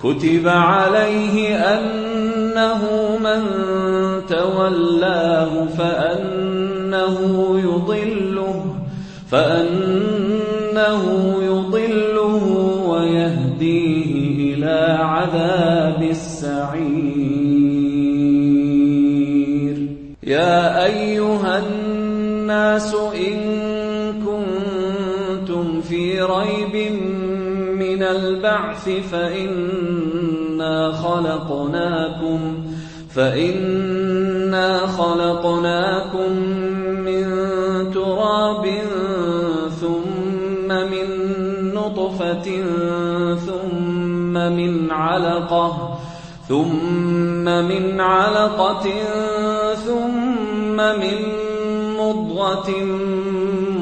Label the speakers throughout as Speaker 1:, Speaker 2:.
Speaker 1: كتب عليه أنه من تولاه فأنه يضله فأنه يضله ويهديه إلى عذاب السعير. يا أيها الناس إن كنتم في ريب البعث فإنا خلقناكم فإنا خلقناكم من تراب ثم من نطفة ثم من علقة ثم من علقة ثم من مضغة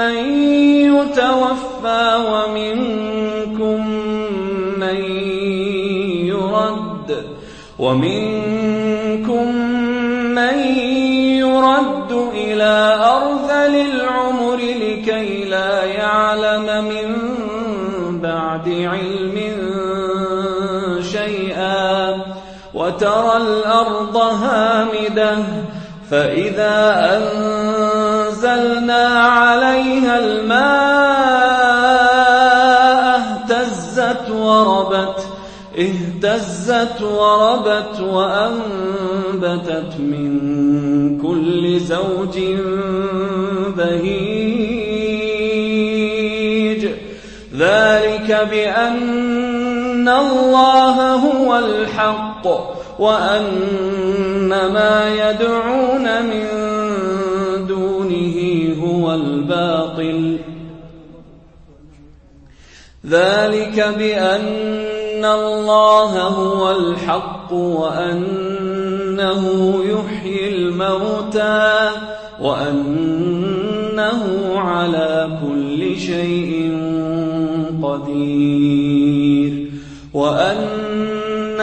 Speaker 1: من يتوفى ومنكم من يرد ومنكم من يرد إلى أرذل العمر لكي لا يعلم من بعد علم شيئا وترى الأرض هامدة فإذا أنزلنا عليها الماء اهتزت وربت اهتزت وربت وأنبتت من كل زوج بهيج. ذلك بأن الله هو الحق. وأن ما يدعون من دونه هو الباطل. ذلك بأن الله هو الحق وأنه يحيي الموتى وأنه على كل شيء قدير. وأن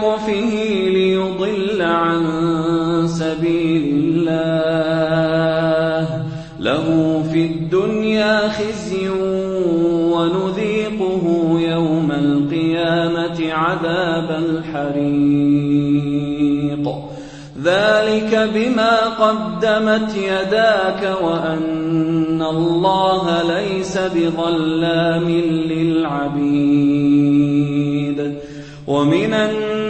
Speaker 1: عطفه ليضل عن سبيل الله. له في الدنيا خزي ونذيقه يوم القيامة عذاب الحريق. ذلك بما قدمت يداك وأن الله ليس بظلام للعبيد. ومن الناس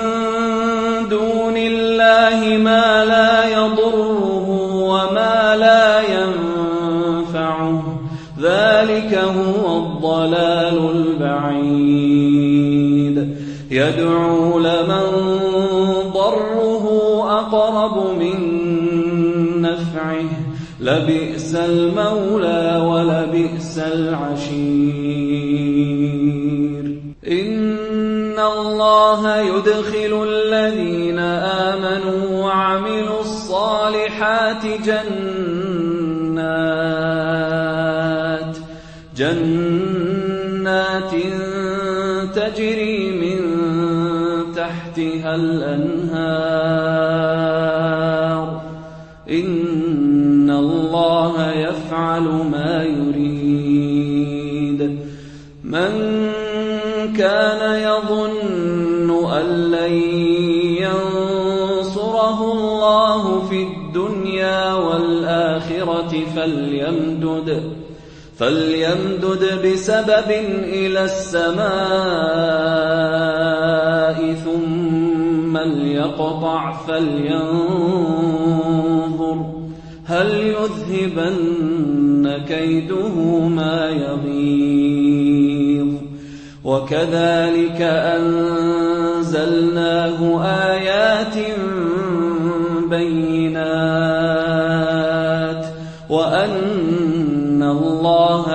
Speaker 1: ما لا يضره وما لا ينفعه. ذلك هو الضلال البعيد. يدعو لمن ضره أقرب من نفعه. لبئس المولى ولبئس العشير. إن الله يدخل الصالحات جنات جنات تجري من تحتها الأنهار. إن الله يفعل ما يريد فليمدد فليمدد بسبب إلى السماء ثم ليقطع فلينظر هل يذهبن كيده ما يغيظ. وكذلك أنزلناه آيات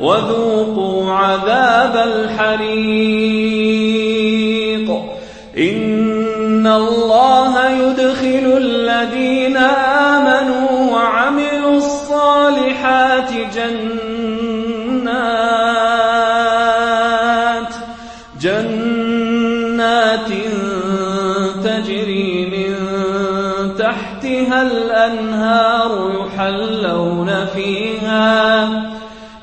Speaker 1: وذوقوا عذاب الحريق.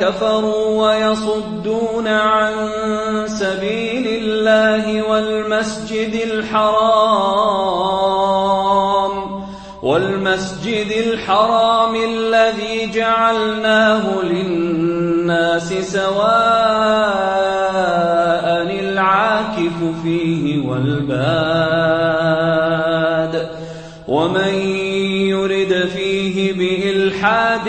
Speaker 1: كفروا ويصدون عن سبيل الله والمسجد الحرام والمسجد الحرام الذي جعلناه للناس سواء العاكف فيه والباد ومن يرد فيه بإلحاد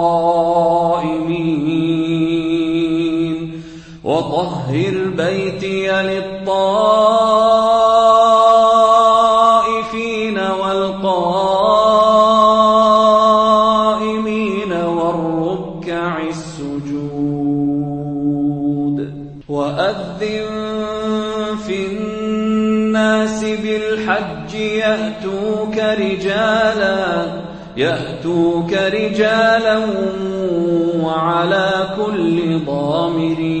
Speaker 1: بيتي للطائفين والقائمين والركع السجود وأذن في الناس بالحج يأتوك رجالا يأتوك رجالا وعلى كل ضامر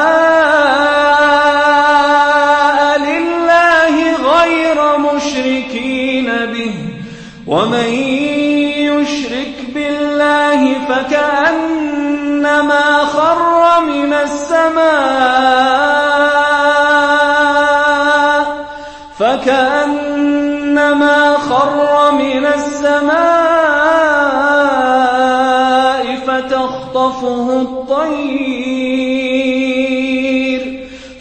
Speaker 1: خر من السماء فتخطفه الطير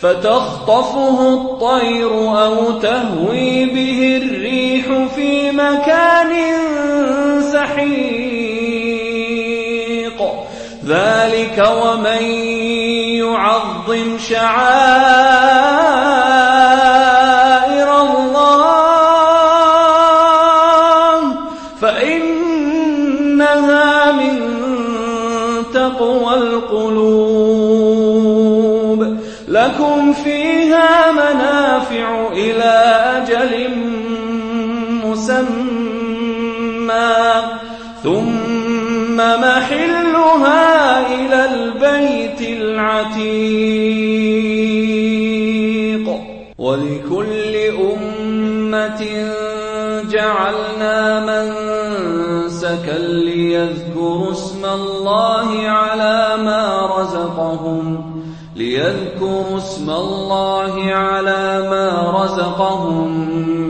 Speaker 1: فتخطفه الطير أو تهوي به الريح في مكان سحيق. ذلك ومن يعظم شعائر فإنها من تقوى القلوب. لكم فيها منافع إلى أجل مسمى. ثم محلها إلى البيت العتيق. ولكل أمة جعلنا منسكا ليذكروا اسم الله على ما رزقهم ليذكروا اسم الله على ما رزقهم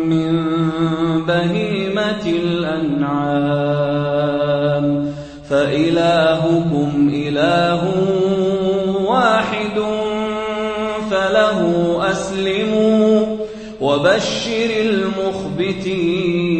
Speaker 1: من بهيمة الأنعام. فإلهكم إله واحد فله أسلموا وبشر المخبتين.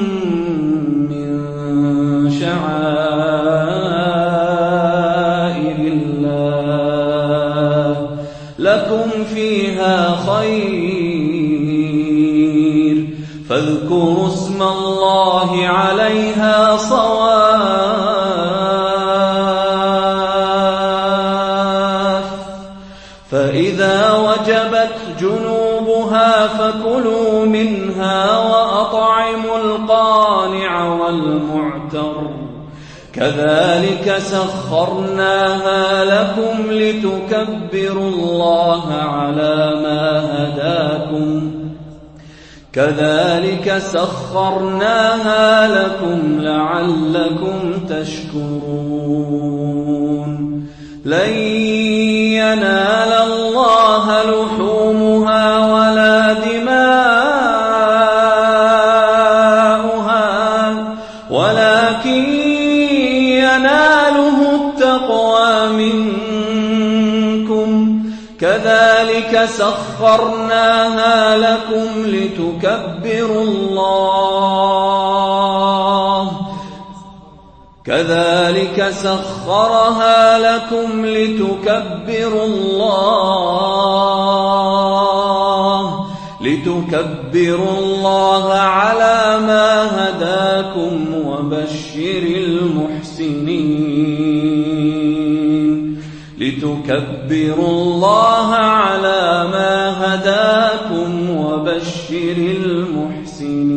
Speaker 1: خير. فاذكروا اسم الله عليها صواف. فإذا وجبت جنوبها فكلوا كذلك سخرناها لكم لتكبروا الله على ما هداكم. كذلك سخرناها لكم لعلكم تشكرون. لن ينال الله لحومها سخرناها لكم لتكبروا الله. كذلك سخرها لكم لتكبروا الله. لتكبروا الله على ما هداكم وبشر المحسنين. لتكبروا الله على ما هداكم وبشر المحسنين.